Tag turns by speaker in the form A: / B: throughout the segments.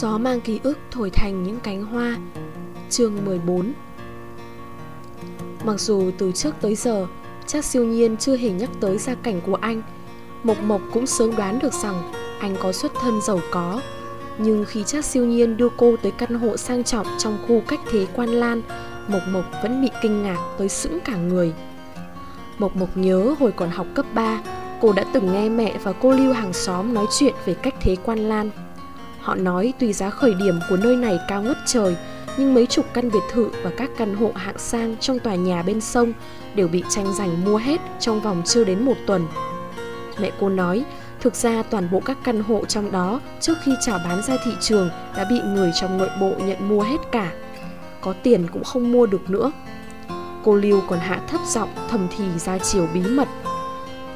A: Gió mang ký ức thổi thành những cánh hoa. Chương 14 Mặc dù từ trước tới giờ, Chắc siêu nhiên chưa hề nhắc tới gia cảnh của anh, Mộc Mộc cũng sớm đoán được rằng Anh có xuất thân giàu có. Nhưng khi chắc siêu nhiên đưa cô tới căn hộ sang trọng Trong khu cách thế quan lan, Mộc Mộc vẫn bị kinh ngạc tới sững cả người. Mộc Mộc nhớ hồi còn học cấp 3 Cô đã từng nghe mẹ và cô Lưu hàng xóm nói chuyện về cách thế quan lan. Họ nói tuy giá khởi điểm của nơi này cao ngất trời, nhưng mấy chục căn biệt thự và các căn hộ hạng sang trong tòa nhà bên sông đều bị tranh giành mua hết trong vòng chưa đến một tuần. Mẹ cô nói, thực ra toàn bộ các căn hộ trong đó trước khi chào bán ra thị trường đã bị người trong nội bộ nhận mua hết cả. Có tiền cũng không mua được nữa. Cô Lưu còn hạ thấp giọng thầm thì ra chiều bí mật.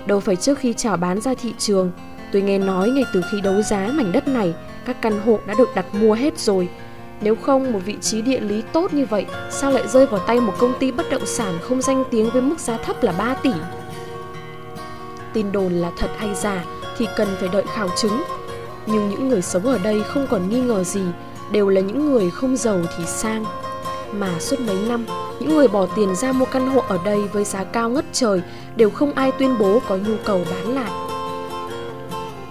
A: Đâu phải trước khi chào bán ra thị trường, tôi nghe nói ngay từ khi đấu giá mảnh đất này các căn hộ đã được đặt mua hết rồi. Nếu không một vị trí địa lý tốt như vậy, sao lại rơi vào tay một công ty bất động sản không danh tiếng với mức giá thấp là 3 tỷ? Tin đồn là thật hay giả thì cần phải đợi khảo chứng. Nhưng những người sống ở đây không còn nghi ngờ gì, đều là những người không giàu thì sang. Mà suốt mấy năm, những người bỏ tiền ra mua căn hộ ở đây với giá cao ngất trời đều không ai tuyên bố có nhu cầu bán lại.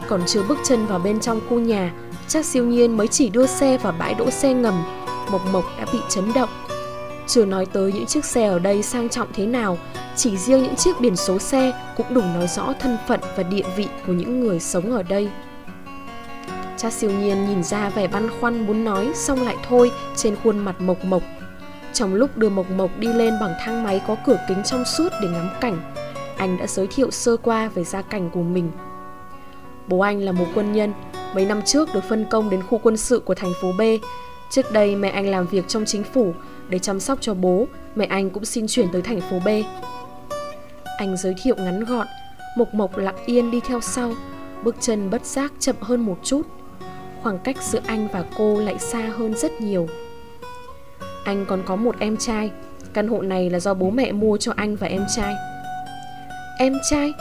A: Còn chưa bước chân vào bên trong khu nhà Chắc siêu nhiên mới chỉ đưa xe vào bãi đỗ xe ngầm, Mộc Mộc đã bị chấn động. Chưa nói tới những chiếc xe ở đây sang trọng thế nào, Chỉ riêng những chiếc biển số xe cũng đủ nói rõ thân phận và địa vị của những người sống ở đây. Cha siêu nhiên nhìn ra vẻ băn khoăn muốn nói, xong lại thôi, trên khuôn mặt Mộc Mộc. Trong lúc đưa Mộc Mộc đi lên bằng thang máy có cửa kính trong suốt để ngắm cảnh, Anh đã giới thiệu sơ qua về gia cảnh của mình. Bố anh là một quân nhân Mấy năm trước được phân công đến khu quân sự của thành phố B. Trước đây mẹ anh làm việc trong chính phủ để chăm sóc cho bố, mẹ anh cũng xin chuyển tới thành phố B. Anh giới thiệu ngắn gọn, Mộc Mộc lặng yên đi theo sau, bước chân bất giác chậm hơn một chút. Khoảng cách giữa anh và cô lại xa hơn rất nhiều. Anh còn có một em trai, căn hộ này là do bố mẹ mua cho anh và em trai. Em trai?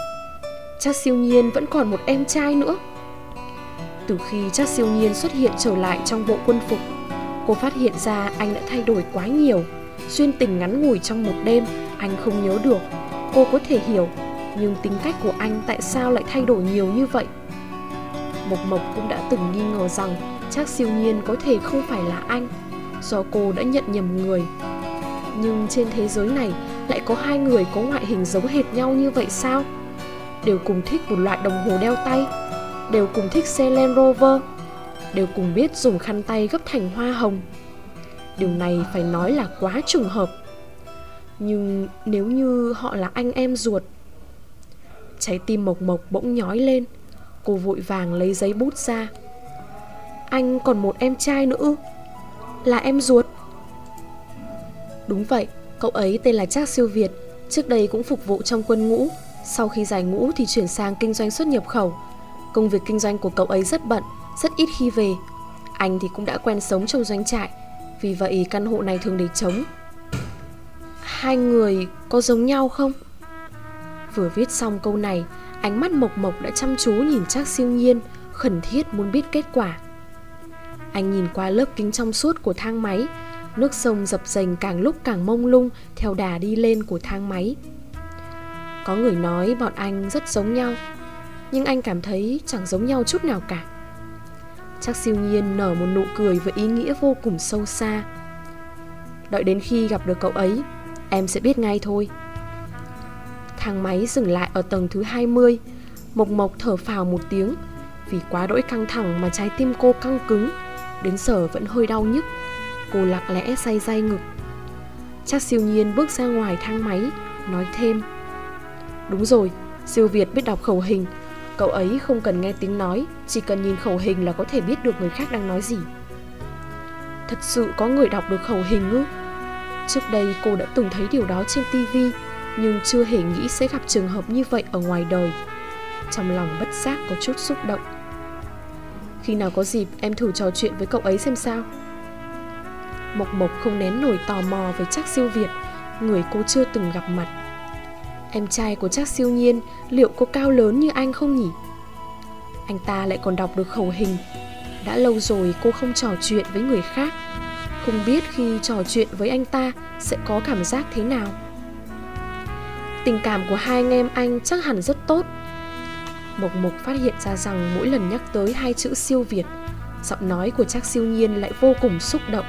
A: Chắc siêu nhiên vẫn còn một em trai nữa. Từ khi chắc siêu nhiên xuất hiện trở lại trong bộ quân phục, cô phát hiện ra anh đã thay đổi quá nhiều. Xuyên tình ngắn ngủi trong một đêm, anh không nhớ được. Cô có thể hiểu, nhưng tính cách của anh tại sao lại thay đổi nhiều như vậy? Mộc Mộc cũng đã từng nghi ngờ rằng chắc siêu nhiên có thể không phải là anh, do cô đã nhận nhầm người. Nhưng trên thế giới này lại có hai người có ngoại hình giống hệt nhau như vậy sao? Đều cùng thích một loại đồng hồ đeo tay đều cùng thích xe Land Rover, đều cùng biết dùng khăn tay gấp thành hoa hồng. Điều này phải nói là quá trùng hợp. Nhưng nếu như họ là anh em ruột Trái tim Mộc Mộc bỗng nhói lên Cô vội vàng lấy giấy bút ra Anh còn một em trai nữa Là em ruột Đúng vậy Cậu ấy tên là Trác Siêu Việt Trước đây cũng phục vụ trong quân ngũ Sau khi giải ngũ thì chuyển sang kinh doanh xuất nhập khẩu Công việc kinh doanh của cậu ấy rất bận, rất ít khi về. Anh thì cũng đã quen sống trong doanh trại, vì vậy căn hộ này thường để trống. Hai người có giống nhau không? Vừa viết xong câu này, ánh mắt Mộc Mộc đã chăm chú nhìn Trác Siêu Nhiên, khẩn thiết muốn biết kết quả. Anh nhìn qua lớp kính trong suốt của thang máy, nước sông dập dềnh càng lúc càng mông lung theo đà đi lên của thang máy. Có người nói bọn anh rất giống nhau, nhưng anh cảm thấy chẳng giống nhau chút nào cả. Chắc siêu nhiên nở một nụ cười với ý nghĩa vô cùng sâu xa. Đợi đến khi gặp được cậu ấy em sẽ biết ngay thôi. Thang máy dừng lại ở tầng thứ 20 Mộc Mộc thở phào một tiếng Vì quá đỗi căng thẳng mà trái tim cô căng cứng Đến giờ vẫn hơi đau nhức. Cô lặng lẽ say day ngực. Chắc siêu nhiên bước ra ngoài thang máy Nói thêm. Đúng rồi, siêu Việt biết đọc khẩu hình. Cậu ấy không cần nghe tiếng nói, chỉ cần nhìn khẩu hình là có thể biết được người khác đang nói gì. Thật sự có người đọc được khẩu hình ư? Trước đây cô đã từng thấy điều đó trên tivi nhưng chưa hề nghĩ sẽ gặp trường hợp như vậy ở ngoài đời. Trong lòng bất giác có chút xúc động. Khi nào có dịp em thử trò chuyện với cậu ấy xem sao. Mộc Mộc không nén nổi tò mò về chắc siêu Việt, người cô chưa từng gặp mặt Em trai của chắc siêu nhiên liệu có cao lớn như anh không nhỉ? Anh ta lại còn đọc được khẩu hình. Đã lâu rồi cô không trò chuyện với người khác. Không biết khi trò chuyện với anh ta Sẽ có cảm giác thế nào. Tình cảm của hai anh em anh chắc hẳn rất tốt. Mộc Mộc phát hiện ra rằng mỗi lần nhắc tới hai chữ siêu Việt Giọng nói của Trác siêu nhiên lại vô cùng xúc động.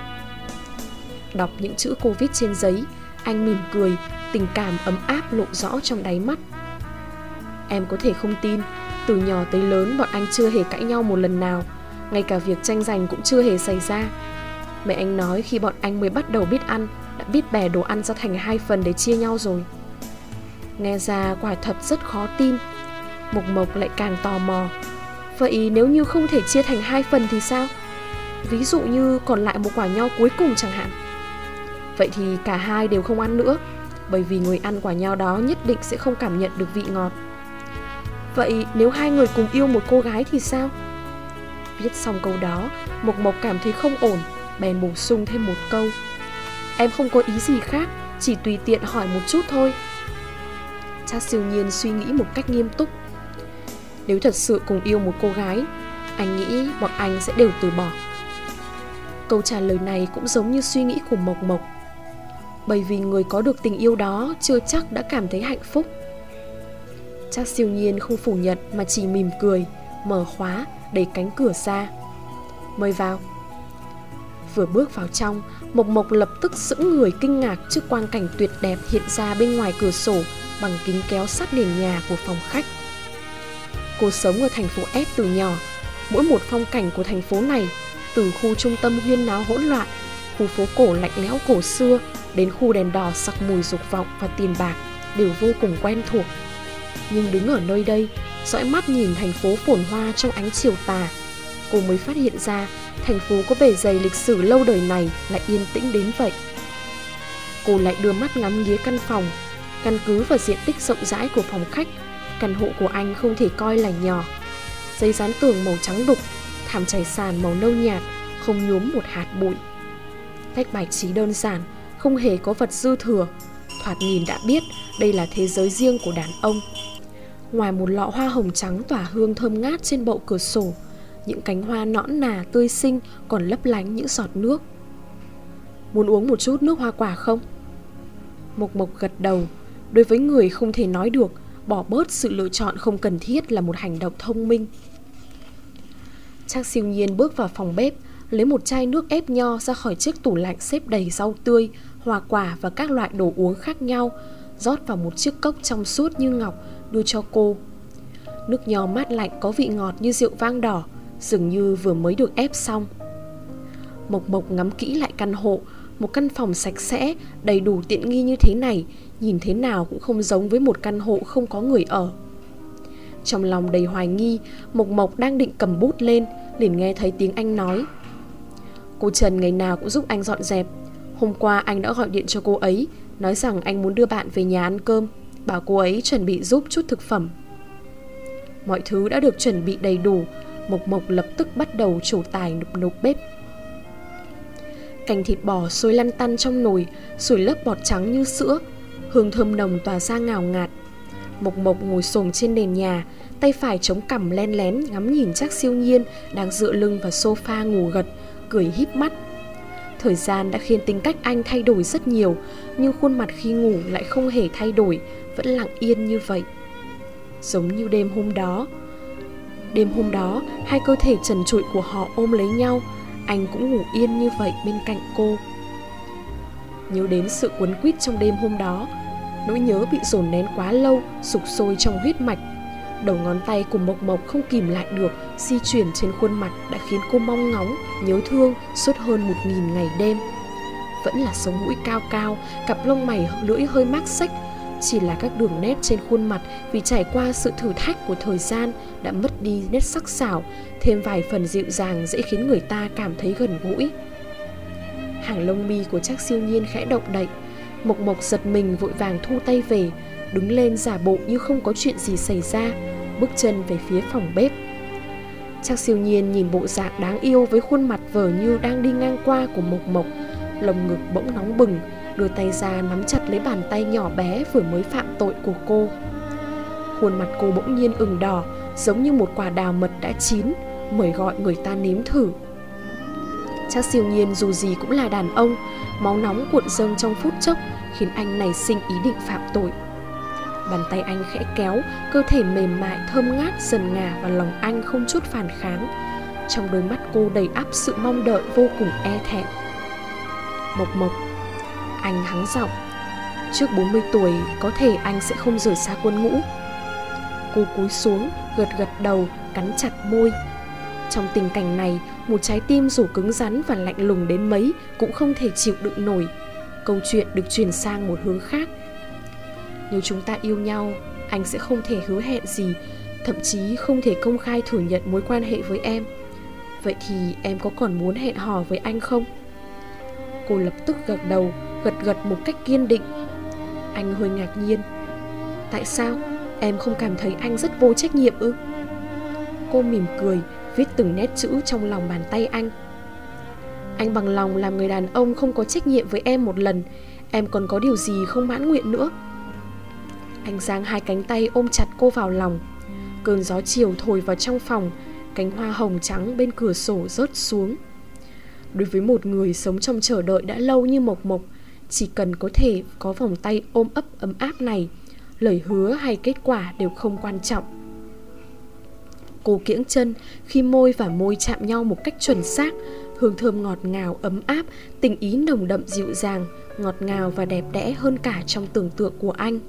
A: Đọc những chữ Covid trên giấy Anh mỉm cười, tình cảm ấm áp lộ rõ trong đáy mắt. Em có thể không tin, Từ nhỏ tới lớn bọn anh chưa hề cãi nhau một lần nào, Ngay cả việc tranh giành cũng chưa hề xảy ra. Mẹ anh nói khi bọn anh mới bắt đầu biết ăn, Đã biết bẻ đồ ăn ra thành hai phần để chia nhau rồi. Nghe ra quả thật rất khó tin, Mộc Mộc lại càng tò mò. Vậy nếu như không thể chia thành hai phần thì sao? Ví dụ như còn lại một quả nho cuối cùng chẳng hạn. Vậy thì cả hai đều không ăn nữa. Bởi vì người ăn quả nho đó nhất định sẽ không cảm nhận được vị ngọt Vậy nếu hai người cùng yêu một cô gái thì sao? Viết xong câu đó, Mộc Mộc cảm thấy không ổn, bèn bổ sung thêm một câu. Em không có ý gì khác, chỉ tùy tiện hỏi một chút thôi. Cha siêu nhiên suy nghĩ một cách nghiêm túc. Nếu thật sự cùng yêu một cô gái, anh nghĩ bọn anh sẽ đều từ bỏ. Câu trả lời này cũng giống như suy nghĩ của Mộc Mộc. Bởi vì người có được tình yêu đó chưa chắc đã cảm thấy hạnh phúc. Chắc siêu nhiên không phủ nhận mà chỉ mỉm cười, mở khóa, đẩy cánh cửa ra. Mời vào. Vừa bước vào trong, Mộc Mộc lập tức sững người kinh ngạc trước quang cảnh tuyệt đẹp hiện ra bên ngoài cửa sổ bằng kính kéo sát nền nhà của phòng khách. Cô sống ở thành phố S từ nhỏ, mỗi một phong cảnh của thành phố này, từ khu trung tâm huyên náo hỗn loạn, khu phố cổ lạnh lẽo cổ xưa đến khu đèn đỏ sặc mùi dục vọng và tiền bạc đều vô cùng quen thuộc. Nhưng đứng ở nơi đây, dõi mắt nhìn thành phố phồn hoa trong ánh chiều tà, cô mới phát hiện ra thành phố có bề dày lịch sử lâu đời này lại yên tĩnh đến vậy. Cô lại đưa mắt ngắm nghía căn phòng, căn cứ vào diện tích rộng rãi của phòng khách, căn hộ của anh không thể coi là nhỏ. Giấy dán tường màu trắng đục, thảm trải sàn màu nâu nhạt, không nhuốm một hạt bụi. Cách bài trí đơn giản không hề có vật dư thừa. Thoạt nhìn đã biết đây là thế giới riêng của đàn ông. Ngoài một lọ hoa hồng trắng tỏa hương thơm ngát trên bậu cửa sổ Những cánh hoa nõn nà tươi xinh còn lấp lánh những giọt nước. Muốn uống một chút nước hoa quả không? Mộc Mộc gật đầu. Đối với người không thể nói được Bỏ bớt sự lựa chọn không cần thiết là một hành động thông minh. Trang siêu nhiên bước vào phòng bếp Lấy một chai nước ép nho ra khỏi chiếc tủ lạnh xếp đầy rau tươi, hoa quả và các loại đồ uống khác nhau rót vào một chiếc cốc trong suốt như ngọc đưa cho cô. Nước nho mát lạnh có vị ngọt như rượu vang đỏ Dường như vừa mới được ép xong. Mộc Mộc ngắm kỹ lại căn hộ Một căn phòng sạch sẽ, đầy đủ tiện nghi như thế này Nhìn thế nào cũng không giống với một căn hộ không có người ở. Trong lòng đầy hoài nghi Mộc Mộc đang định cầm bút lên liền nghe thấy tiếng anh nói. Cô Trần ngày nào cũng giúp anh dọn dẹp. Hôm qua anh đã gọi điện cho cô ấy, Nói rằng anh muốn đưa bạn về nhà ăn cơm. Bảo cô ấy chuẩn bị giúp chút thực phẩm. Mọi thứ đã được chuẩn bị đầy đủ, Mộc Mộc lập tức bắt đầu chủ tài nục nục bếp. Cành thịt bò sôi lăn tăn trong nồi, Sủi lớp bọt trắng như sữa, Hương thơm nồng tỏa ra ngào ngạt. Mộc Mộc ngồi xổm trên nền nhà, Tay phải chống cằm len lén ngắm nhìn chắc siêu nhiên Đang dựa lưng vào sofa ngủ gật, Cười híp mắt. Thời gian đã khiến tính cách anh thay đổi rất nhiều, Nhưng khuôn mặt khi ngủ lại không hề thay đổi, Vẫn lặng yên như vậy. Giống như đêm hôm đó. Đêm hôm đó, Hai cơ thể trần trụi của họ ôm lấy nhau, Anh cũng ngủ yên như vậy bên cạnh cô. Nhớ đến sự quấn quýt trong đêm hôm đó, Nỗi nhớ bị dồn nén quá lâu, Sục sôi trong huyết mạch. Đầu ngón tay của Mộc Mộc không kìm lại được Di chuyển trên khuôn mặt đã khiến cô mong ngóng Nhớ thương suốt hơn một nghìn ngày đêm. Vẫn là sống mũi cao cao Cặp lông mày lưỡi hơi mác sách Chỉ là các đường nét trên khuôn mặt Vì trải qua sự thử thách của thời gian Đã mất đi nét sắc sảo Thêm vài phần dịu dàng dễ khiến người ta cảm thấy gần gũi. Hàng lông mi của chắc siêu nhiên khẽ động đậy. Mộc Mộc giật mình vội vàng thu tay về đứng lên giả bộ như không có chuyện gì xảy ra, bước chân về phía phòng bếp. Chắc siêu nhiên nhìn bộ dạng đáng yêu với khuôn mặt vờ như đang đi ngang qua của Mộc Mộc, lồng ngực bỗng nóng bừng, đưa tay ra nắm chặt lấy bàn tay nhỏ bé vừa mới phạm tội của cô. Khuôn mặt cô bỗng nhiên ửng đỏ, giống như một quả đào mật đã chín, mời gọi người ta nếm thử chắc siêu nhiên dù gì cũng là đàn ông máu nóng cuộn dâng trong phút chốc khiến anh nảy sinh ý định phạm tội bàn tay anh khẽ kéo, cơ thể mềm mại, thơm ngát dần ngả vào lòng anh không chút phản kháng. Trong đôi mắt cô đầy áp sự mong đợi vô cùng e thẹn. Mộc mộc, anh hắng giọng. Trước 40 tuổi, có thể anh sẽ không rời xa quân ngũ. Cô cúi xuống, gật gật đầu, cắn chặt môi. Trong tình cảnh này, một trái tim dù cứng rắn và lạnh lùng đến mấy cũng không thể chịu đựng nổi. Câu chuyện được chuyển sang một hướng khác nếu chúng ta yêu nhau, anh sẽ không thể hứa hẹn gì, thậm chí không thể công khai thừa nhận mối quan hệ với em. Vậy thì em có còn muốn hẹn hò với anh không? Cô lập tức gật đầu, gật gật một cách kiên định. Anh hơi ngạc nhiên. Tại sao? Em không cảm thấy anh rất vô trách nhiệm ư? Cô mỉm cười, viết từng nét chữ trong lòng bàn tay anh. Anh bằng lòng làm người đàn ông không có trách nhiệm với em một lần. Em còn có điều gì không mãn nguyện nữa? Anh giang hai cánh tay ôm chặt cô vào lòng. Cơn gió chiều thổi vào trong phòng, cánh hoa hồng trắng bên cửa sổ rớt xuống. Đối với một người sống trong chờ đợi đã lâu như mộc mộc, chỉ cần có thể có vòng tay ôm ấp ấm áp này, lời hứa hay kết quả đều không quan trọng. Cô kiễng chân khi môi và môi chạm nhau một cách chuẩn xác, hương thơm ngọt ngào ấm áp, tình ý nồng đậm dịu dàng, ngọt ngào và đẹp đẽ hơn cả trong tưởng tượng của anh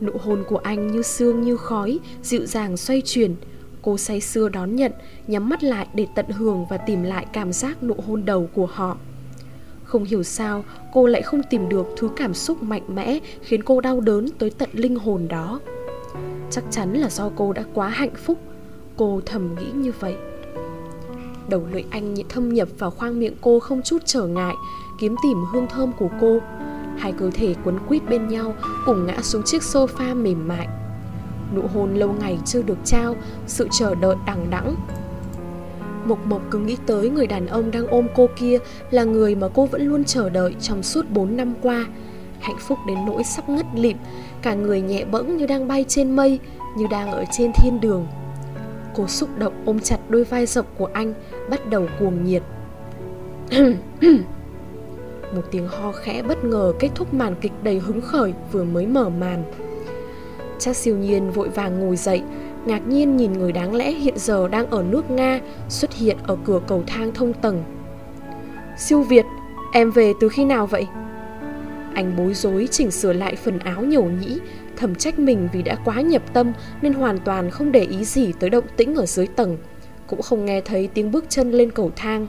A: nụ hôn của anh như sương như khói, dịu dàng xoay chuyển. Cô say sưa đón nhận, nhắm mắt lại để tận hưởng và tìm lại cảm giác nụ hôn đầu của họ. Không hiểu sao, cô lại không tìm được thứ cảm xúc mạnh mẽ khiến cô đau đớn tới tận linh hồn đó. Chắc chắn là do cô đã quá hạnh phúc. Cô thầm nghĩ như vậy. Đầu lưỡi anh thâm nhập vào khoang miệng cô không chút trở ngại, kiếm tìm hương thơm của cô hai cơ thể quấn quýt bên nhau cùng ngã xuống chiếc sofa mềm mại nụ hôn lâu ngày chưa được trao sự chờ đợi đằng đẵng Mộc Mộc cứ nghĩ tới người đàn ông đang ôm cô kia là người mà cô vẫn luôn chờ đợi trong suốt 4 năm qua. Hạnh phúc đến nỗi sắp ngất lịm, cả người nhẹ bẫng như đang bay trên mây, như đang ở trên thiên đường. Cô xúc động ôm chặt đôi vai rộng của anh, bắt đầu cuồng nhiệt. Một tiếng ho khẽ bất ngờ kết thúc màn kịch đầy hứng khởi vừa mới mở màn. Chắc siêu nhiên vội vàng ngồi dậy, ngạc nhiên nhìn người đáng lẽ hiện giờ đang ở nước Nga xuất hiện ở cửa cầu thang thông tầng. Siêu Việt, em về từ khi nào vậy? Anh bối rối chỉnh sửa lại phần áo nhổ nhĩ, thầm trách mình vì đã quá nhập tâm nên hoàn toàn không để ý gì tới động tĩnh ở dưới tầng, cũng không nghe thấy tiếng bước chân lên cầu thang.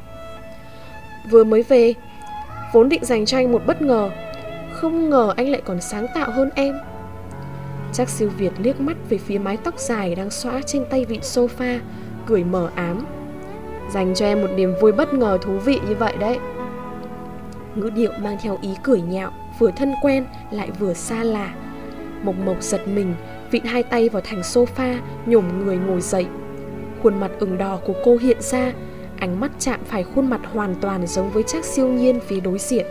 A: Vừa mới về, vốn định dành cho anh một bất ngờ, không ngờ anh lại còn sáng tạo hơn em. Chắc siêu Việt liếc mắt về phía mái tóc dài đang xõa trên tay vịn sofa, cười mờ ám. Dành cho em một niềm vui bất ngờ thú vị như vậy đấy. Ngữ điệu mang theo ý cười nhạo, vừa thân quen lại vừa xa lạ. Mộc Mộc giật mình, vịn hai tay vào thành sofa, nhổm người ngồi dậy. Khuôn mặt ửng đỏ của cô hiện ra, ánh mắt chạm phải khuôn mặt hoàn toàn giống với chắc siêu nhiên phía đối diện.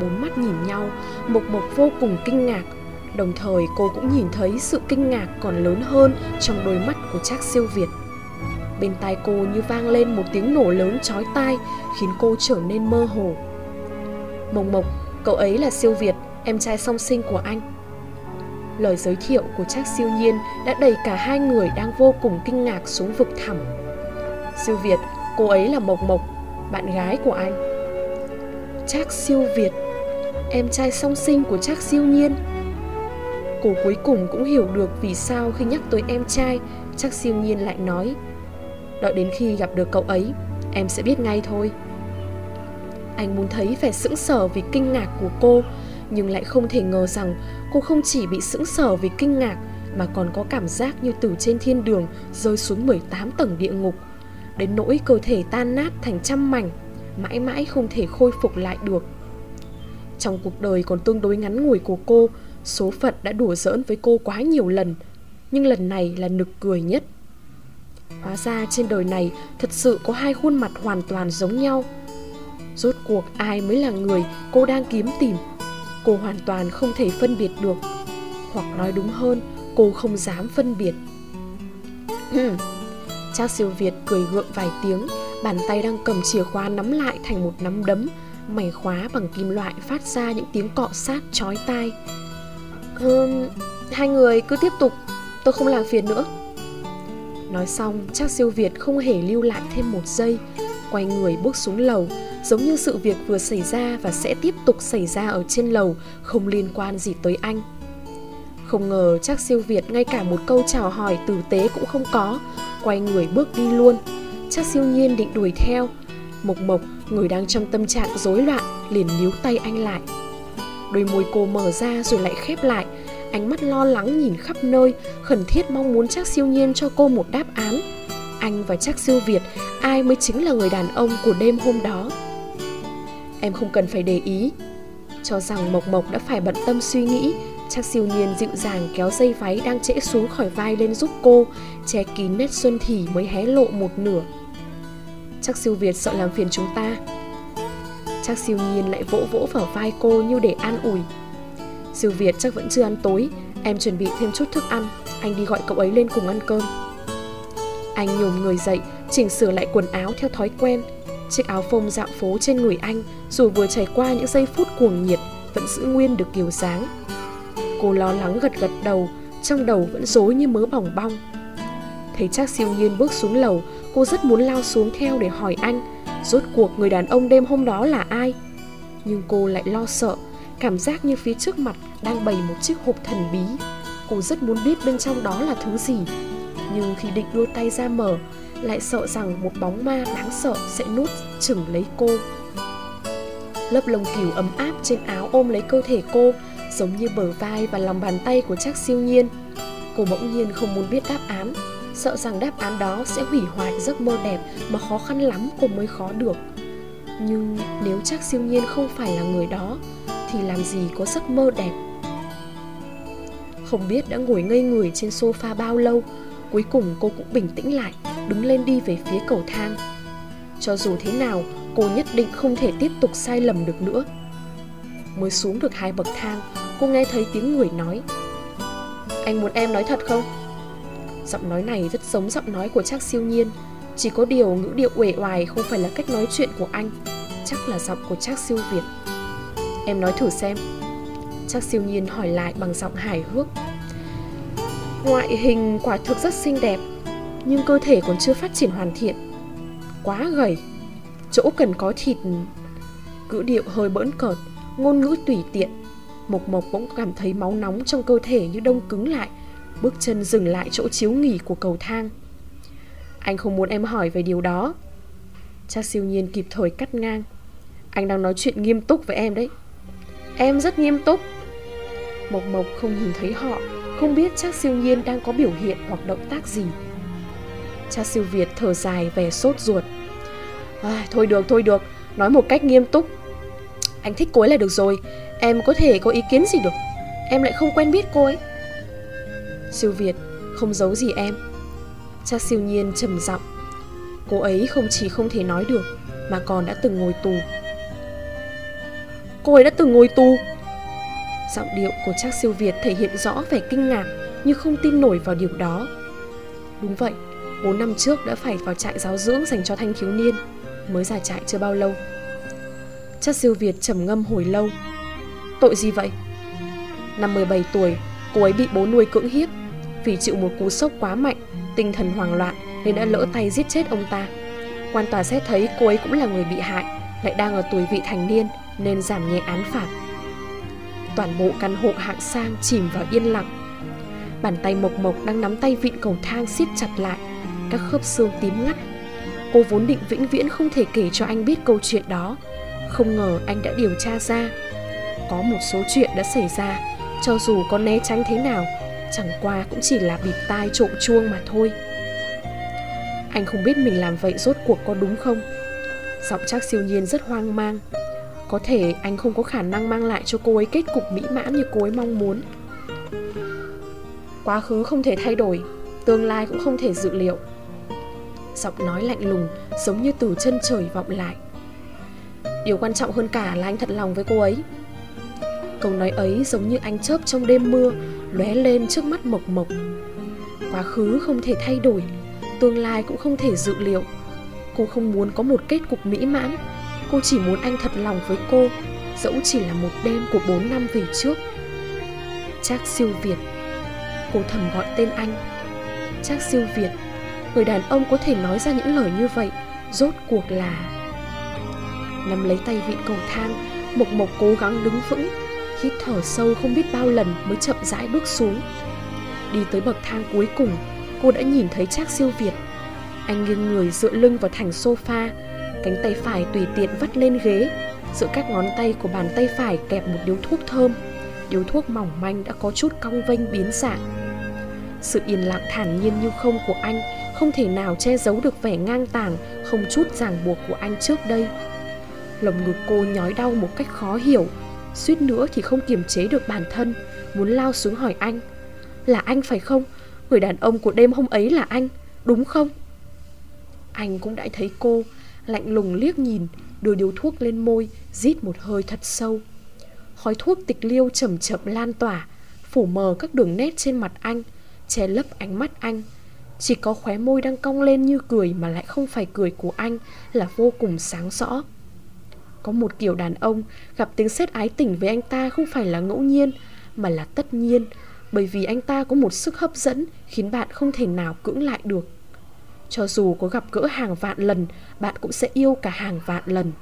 A: Bốn mắt nhìn nhau, Mộc Mộc vô cùng kinh ngạc, Đồng thời cô cũng nhìn thấy sự kinh ngạc còn lớn hơn trong đôi mắt của Trác siêu Việt. Bên tai cô như vang lên một tiếng nổ lớn chói tai khiến cô trở nên mơ hồ. Mộc Mộc, cậu ấy là siêu Việt, em trai song sinh của anh. Lời giới thiệu của Trác siêu nhiên đã đẩy cả hai người đang vô cùng kinh ngạc xuống vực thẳm. Siêu Việt, cô ấy là Mộc Mộc, bạn gái của anh. Trác siêu Việt, em trai song sinh của Trác siêu nhiên Cô cuối cùng cũng hiểu được vì sao khi nhắc tới em trai, trác siêu nhiên lại nói Đợi đến khi gặp được cậu ấy, em sẽ biết ngay thôi. Anh muốn thấy vẻ sững sờ vì kinh ngạc của cô, nhưng lại không thể ngờ rằng cô không chỉ bị sững sờ vì kinh ngạc mà còn có cảm giác như từ trên thiên đường rơi xuống 18 tầng địa ngục, đến nỗi cơ thể tan nát thành trăm mảnh, mãi mãi không thể khôi phục lại được. Trong cuộc đời còn tương đối ngắn ngủi của cô, Số phận đã đùa giỡn với cô quá nhiều lần Nhưng lần này là nực cười nhất. Hóa ra trên đời này thật sự có hai khuôn mặt hoàn toàn giống nhau. Rốt cuộc ai mới là người cô đang kiếm tìm Cô hoàn toàn không thể phân biệt được. Hoặc nói đúng hơn cô không dám phân biệt. Trác siêu Việt cười gượng vài tiếng Bàn tay đang cầm chìa khóa nắm lại thành một nắm đấm Mảnh khóa bằng kim loại phát ra những tiếng cọ sát chói tai. Ừm, hai người cứ tiếp tục Tôi không làm phiền nữa. Nói xong, chắc siêu Việt không hề lưu lại thêm một giây Quay người bước xuống lầu Giống như sự việc vừa xảy ra và sẽ tiếp tục xảy ra ở trên lầu Không liên quan gì tới anh. Không ngờ chắc siêu Việt ngay cả một câu chào hỏi tử tế cũng không có. Quay người bước đi luôn Chắc siêu nhiên định đuổi theo Mộc Mộc, người đang trong tâm trạng rối loạn, liền níu tay anh lại. Đôi môi cô mở ra rồi lại khép lại, ánh mắt lo lắng nhìn khắp nơi, khẩn thiết mong muốn chắc siêu nhiên cho cô một đáp án. Anh và chắc siêu Việt, ai mới chính là người đàn ông của đêm hôm đó? Em không cần phải để ý. Cho rằng Mộc Mộc đã phải bận tâm suy nghĩ, chắc siêu nhiên dịu dàng kéo dây váy đang trễ xuống khỏi vai lên giúp cô, che kín nét xuân thì mới hé lộ một nửa. Chắc siêu Việt sợ làm phiền chúng ta. Chắc siêu nhiên lại vỗ vỗ vào vai cô như để an ủi. Siêu Việt chắc vẫn chưa ăn tối Em chuẩn bị thêm chút thức ăn Anh đi gọi cậu ấy lên cùng ăn cơm. Anh nhổm người dậy Chỉnh sửa lại quần áo theo thói quen. Chiếc áo phông dạo phố trên người anh Dù vừa trải qua những giây phút cuồng nhiệt Vẫn giữ nguyên được kiểu dáng. Cô lo lắng gật gật đầu, Trong đầu vẫn rối như mớ bỏng bong. Thấy chắc siêu nhiên bước xuống lầu, Cô rất muốn lao xuống theo để hỏi anh, Rốt cuộc người đàn ông đêm hôm đó là ai? Nhưng cô lại lo sợ, Cảm giác như phía trước mặt đang bày một chiếc hộp thần bí. Cô rất muốn biết bên trong đó là thứ gì. Nhưng khi định đưa tay ra mở, Lại sợ rằng một bóng ma đáng sợ sẽ nuốt chửng lấy cô. Lớp lông cừu ấm áp trên áo ôm lấy cơ thể cô Giống như bờ vai và lòng bàn tay của chắc siêu nhiên. Cô bỗng nhiên không muốn biết đáp án, sợ rằng đáp án đó sẽ hủy hoại giấc mơ đẹp mà khó khăn lắm cô mới khó được. Nhưng nếu chắc siêu nhiên không phải là người đó, thì làm gì có giấc mơ đẹp? Không biết đã ngồi ngây người trên sofa bao lâu, cuối cùng cô cũng bình tĩnh lại, đứng lên đi về phía cầu thang. Cho dù thế nào, cô nhất định không thể tiếp tục sai lầm được nữa. Mới xuống được hai bậc thang cô nghe thấy tiếng người nói. Anh muốn em nói thật không? Giọng nói này rất giống giọng nói của Trác siêu nhiên. Chỉ có điều ngữ điệu uể oải không phải là cách nói chuyện của anh, Chắc là giọng của Trác siêu Việt. Em nói thử xem. Trác siêu nhiên hỏi lại bằng giọng hài hước. Ngoại hình quả thực rất xinh đẹp, Nhưng cơ thể còn chưa phát triển hoàn thiện. Quá gầy. Chỗ cần có thịt. Ngữ điệu hơi bỡn cợt, Ngôn ngữ tùy tiện. Mộc Mộc bỗng cảm thấy máu nóng trong cơ thể như đông cứng lại Bước chân dừng lại chỗ chiếu nghỉ của cầu thang. Anh không muốn em hỏi về điều đó. Cha siêu nhiên kịp thời cắt ngang. Anh đang nói chuyện nghiêm túc với em đấy. Em rất nghiêm túc. Mộc Mộc không nhìn thấy họ Không biết cha siêu nhiên đang có biểu hiện hoặc động tác gì. Cha siêu Việt thở dài vẻ sốt ruột. À, Thôi được, thôi được. Nói một cách nghiêm túc. Anh thích cô ấy là được rồi. Em có thể có ý kiến gì được? Em lại không quen biết cô ấy. Siêu Việt không giấu gì em. Cha siêu nhiên trầm giọng. Cô ấy không chỉ không thể nói được Mà còn đã từng ngồi tù. Cô ấy đã từng ngồi tù. Giọng điệu của Trác siêu Việt thể hiện rõ vẻ kinh ngạc như không tin nổi vào điều đó. Đúng vậy, 4 năm trước đã phải vào trại giáo dưỡng dành cho thanh thiếu niên, mới ra trại chưa bao lâu chắc siêu Việt trầm ngâm hồi lâu. Tội gì vậy? Năm 17 tuổi, cô ấy bị bố nuôi cưỡng hiếp vì chịu một cú sốc quá mạnh, tinh thần hoảng loạn nên đã lỡ tay giết chết ông ta. Quan tòa xét thấy cô ấy cũng là người bị hại, lại đang ở tuổi vị thành niên nên giảm nhẹ án phạt. Toàn bộ căn hộ hạng sang chìm vào yên lặng. Bàn tay mộc mộc đang nắm tay vịn cầu thang siết chặt lại, các khớp xương tím ngắt. Cô vốn định vĩnh viễn không thể kể cho anh biết câu chuyện đó, không ngờ anh đã điều tra ra. Có một số chuyện đã xảy ra, cho dù có né tránh thế nào Chẳng qua cũng chỉ là bịt tai trộm chuông mà thôi. Anh không biết mình làm vậy rốt cuộc có đúng không? Giọng chắc siêu nhiên rất hoang mang. Có thể anh không có khả năng mang lại cho cô ấy kết cục mỹ mãn như cô ấy mong muốn. Quá khứ không thể thay đổi Tương lai cũng không thể dự liệu. Giọng nói lạnh lùng Giống như từ chân trời vọng lại. Điều quan trọng hơn cả là anh thật lòng với cô ấy. Câu nói ấy giống như ánh chớp trong đêm mưa, lóe lên trước mắt mộc mộc. Quá khứ không thể thay đổi, tương lai cũng không thể dự liệu. Cô không muốn có một kết cục mỹ mãn. Cô chỉ muốn anh thật lòng với cô, Dẫu chỉ là một đêm của 4 năm về trước. Trác siêu Việt, Cô thầm gọi tên anh. Trác siêu Việt, Người đàn ông có thể nói ra những lời như vậy, Rốt cuộc là Nắm lấy tay vịn cầu thang, Mộc Mộc cố gắng đứng vững, Hít thở sâu không biết bao lần mới chậm rãi bước xuống. Đi tới bậc thang cuối cùng, Cô đã nhìn thấy Trác siêu Việt. Anh nghiêng người dựa lưng vào thành sofa, Cánh tay phải tùy tiện vắt lên ghế, Giữa các ngón tay của bàn tay phải kẹp một điếu thuốc thơm, Điếu thuốc mỏng manh đã có chút cong vênh biến dạng. Sự yên lặng thản nhiên như không của anh Không thể nào che giấu được vẻ ngang tàng, Không chút ràng buộc của anh trước đây. Lồng ngực cô nhói đau một cách khó hiểu. Suýt nữa thì không kiềm chế được bản thân, Muốn lao xuống hỏi anh. Là anh phải không? Người đàn ông của đêm hôm ấy là anh, Đúng không? Anh cũng đã thấy cô, Lạnh lùng liếc nhìn, Đưa điếu thuốc lên môi, Rít một hơi thật sâu. Khói thuốc tịch liêu chậm chậm lan tỏa, Phủ mờ các đường nét trên mặt anh, Che lấp ánh mắt anh. Chỉ có khóe môi đang cong lên như cười Mà lại không phải cười của anh Là vô cùng sáng rõ. Có một kiểu đàn ông Gặp tiếng sét ái tình với anh ta không phải là ngẫu nhiên, Mà là tất nhiên, Bởi vì anh ta có một sức hấp dẫn Khiến bạn không thể nào cưỡng lại được. Cho dù có gặp gỡ hàng vạn lần, Bạn cũng sẽ yêu cả hàng vạn lần.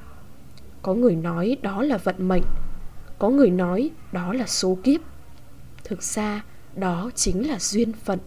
A: Có người nói đó là vận mệnh, Có người nói đó là số kiếp. Thực ra, đó chính là duyên phận.